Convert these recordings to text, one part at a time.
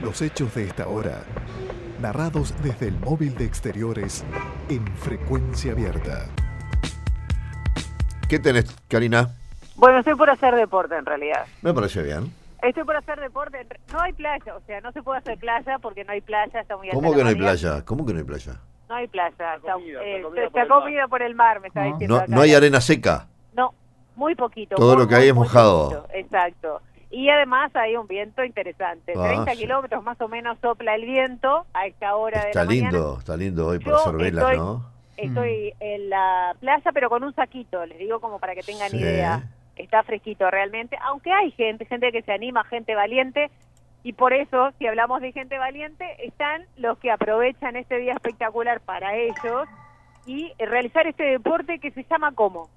Los hechos de esta hora, narrados desde el móvil de exteriores en frecuencia abierta. ¿Qué tenés, Karina? Bueno, estoy por hacer deporte en realidad. Me parece bien. Estoy por hacer deporte. No hay playa, o sea, no se puede hacer playa porque no hay playa, está muy ¿Cómo que no hay playa? ¿Cómo que no hay playa? No hay playa. Está, comida, eh, está comida está por el comida mar. por el mar, me está No. diciendo No, acá. no hay arena seca. No, muy poquito. Todo muy, lo que muy, hay es mojado. poquito, Exacto. Y además hay un viento interesante. Ah, 30 sí. kilómetros más o menos sopla el viento a esta hora de Está la mañana. lindo, está lindo hoy velas, estoy- ¿no? Estoy en la playa, pero con un saquito, les digo como para que tengan Sí. idea. Está fresquito realmente, aunque hay gente, gente que se anima, gente valiente, y por eso, si hablamos de gente valiente, están los que aprovechan este día espectacular para ellos y realizar este deporte que se llama ¿cómo?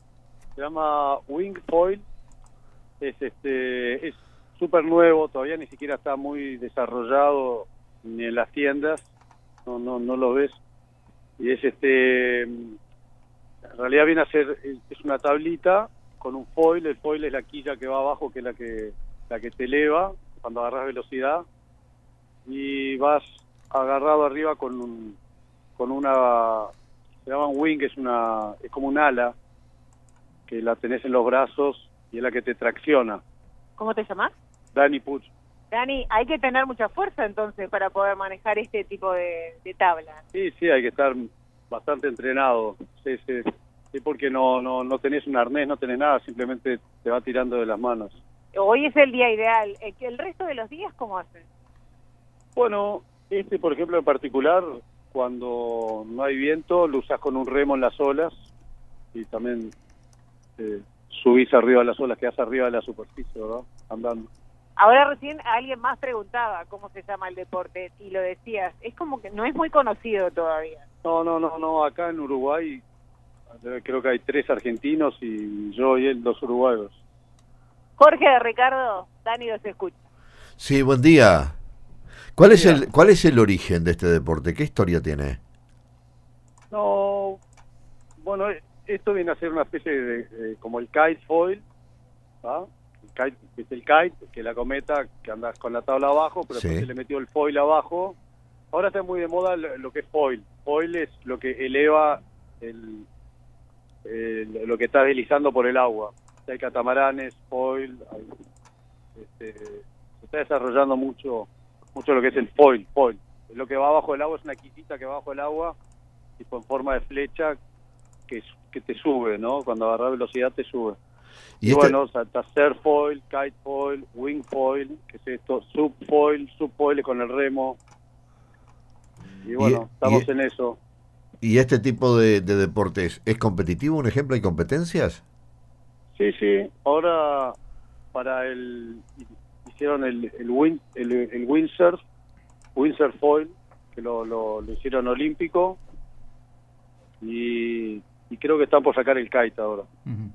Se llama Wing Foil. Es este es súper nuevo, todavía ni siquiera está muy desarrollado ni en las tiendas. No no no lo ves. Y es este en realidad viene a ser es una tablita con un foil, el foil es la quilla que va abajo, que es la que la que te eleva cuando agarras velocidad y vas agarrado arriba con un con una se llama un wing, es una es como un ala que la tenés en los brazos y es la que te tracciona. ¿Cómo te llamas? Dani Puch. Dani, hay que tener mucha fuerza entonces para poder manejar este tipo de, de tabla. Sí, sí, hay que estar bastante entrenado. Sí, sí. Sí, porque no, no, no tenés un arnés, no tenés nada, simplemente te va tirando de las manos. Hoy es el día ideal. Eh, ¿El resto de los días cómo hacen? Bueno, este, por ejemplo, en particular, cuando no hay viento, lo usas con un remo en las olas y también eh, subís arriba de las olas, quedás arriba de la superficie, ¿verdad? Andando. Ahora recién alguien más preguntaba cómo se llama el deporte y lo decías. Es como que no es muy conocido todavía. No, no, no, no. Acá en Uruguay creo que hay tres argentinos y yo y él dos uruguayos. Jorge Ricardo, Dani los escucha. Sí, buen día. ¿Cuál es, el, ¿Cuál es el origen de este deporte? ¿Qué historia tiene? No, bueno, esto viene a ser una especie de, de- como el kite foil, ¿ah? El kite, que es el kite, que es la cometa, que andas con la tabla abajo, pero Sí. después se le metió el foil abajo. Ahora está muy de moda lo, que es foil. Foil es lo que eleva el, el- lo que está deslizando por el agua. Hay catamaranes, foil, hay, este, se está desarrollando mucho mucho lo que es el foil, foil. Lo que va abajo del agua es una quitita que va abajo del agua, tipo en forma de flecha, que, que te sube, ¿no? Cuando agarras velocidad te sube. Y Y, este- bueno, o sea, está surf foil, kite foil, wing foil, que es esto, sub foil, sub foil con el remo. Y bueno, y- estamos en eso. ¿Y este tipo de, de deportes es competitivo? ¿Un ejemplo? ¿Hay competencias? Sí, sí, ahora para el hicieron el el wind el, el windsurf, windsurf foil, que lo, lo, lo hicieron olímpico y, y creo que están por sacar el kite ahora. Ujú.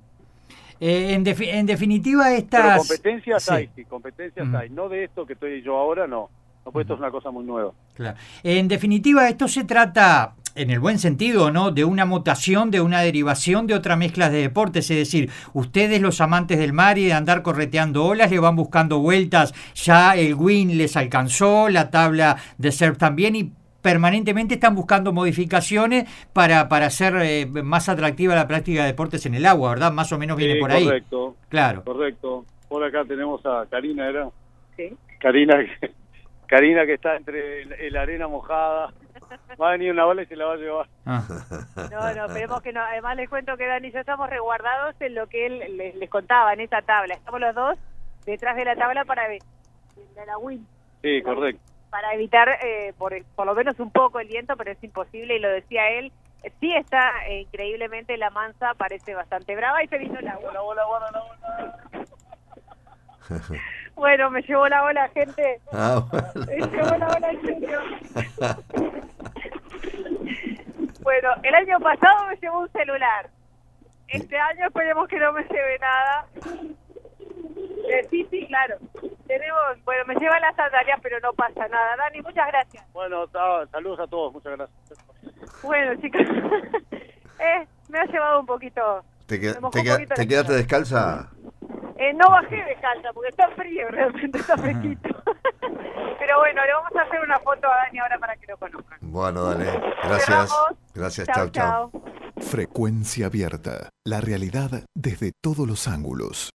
Eh, en, defi- en definitiva, Pero estas... competencias Sí. hay, sí, competencias hay, no de esto que estoy yo ahora, no. No, pues esto es una cosa muy nueva. Claro. En definitiva, esto se trata, en el buen sentido, ¿no? De una mutación, de una derivación de otras mezclas de deportes. Es decir, ustedes, los amantes del mar y de andar correteando olas, le van buscando vueltas. Ya el win les alcanzó, la tabla de surf también, y permanentemente están buscando modificaciones para, para hacer eh, más atractiva la práctica de deportes en el agua, ¿verdad? Más o menos viene Sí, por ahí. Correcto, Claro. correcto. Por acá tenemos a Karina, ¿era? Sí. Karina, que- Karina que está entre el- el arena mojada. Va a venir una bola y se la va a llevar. Ah. No, no, esperemos que no. Además les cuento que Dani y yo estamos resguardados en lo que él les, les contaba, en esa tabla. Estamos los dos detrás de la tabla para, de la win, Sí, correcto. Para evitar eh, por, por lo menos un poco el viento, pero es imposible y lo decía él. Sí está eh, increíblemente la mansa, parece bastante brava y se vino el agua. Bueno, me llevó la ola, gente. Ah, bueno. Me llevó la ola, en serio. Bueno, el año pasado me llevó un celular. Este año esperemos que no me lleve nada. Eh, sí, sí, claro. Tenemos, bueno, me lleva las sandalias, pero no pasa nada. Dani, muchas gracias. Bueno, saludos a todos, muchas gracias. Bueno, chicos, eh, me ha llevado un poquito. ¿Te, qued- te un qued- poquito te la quedaste descalza? Eh, no bajé de calza porque está frío, realmente está fresquito. pero bueno, le vamos a hacer una foto a Dani ahora para que lo conozcan. Bueno, dale. Gracias. Gracias, chao, chao. Frecuencia abierta. La realidad desde todos los ángulos.